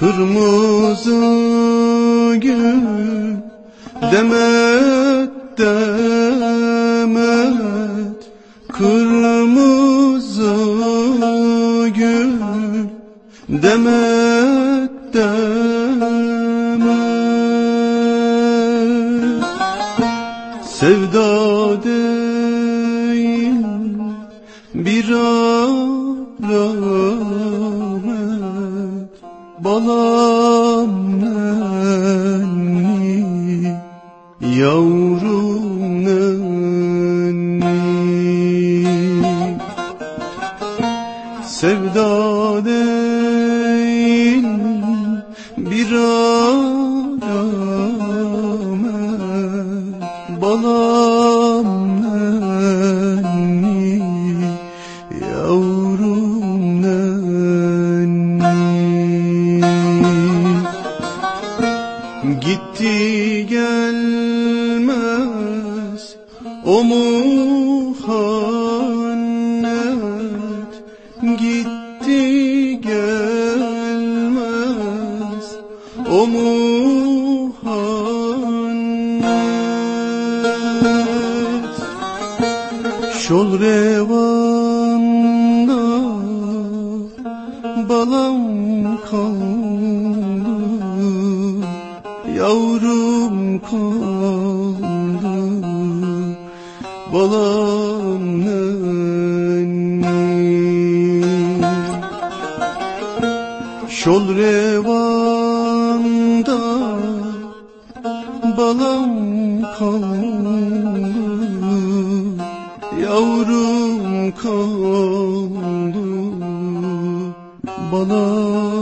Kırmızı gül demet gül demet demet Sevda değil bir alamet. Balam nenni Yavrum Sevda değil bir alamet Balam nenni Yavrum nenni Gitti gelmez o muhannet Gitti gelmez o muhannet Şol revanda balam kaldı Yavrum kaldı. Balam Şol revanda balam kaldı Yavrum kaldı. Nenni